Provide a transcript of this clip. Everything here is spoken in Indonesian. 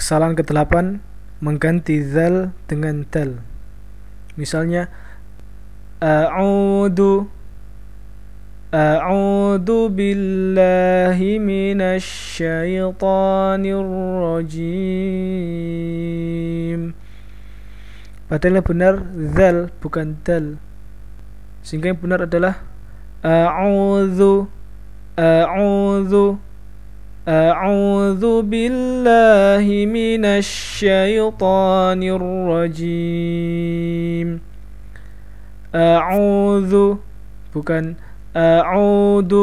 kesalahan ke-8 mengganti zal dengan tal. Misalnya a'udzu a'udzu billahi minasy syaithanir rajim. Padahal yang benar zal bukan dal. Sehingga yang benar adalah a'udzu a'udzu أعوذ بالله من الشيطان الرجيم أعوذ bukan أعوذ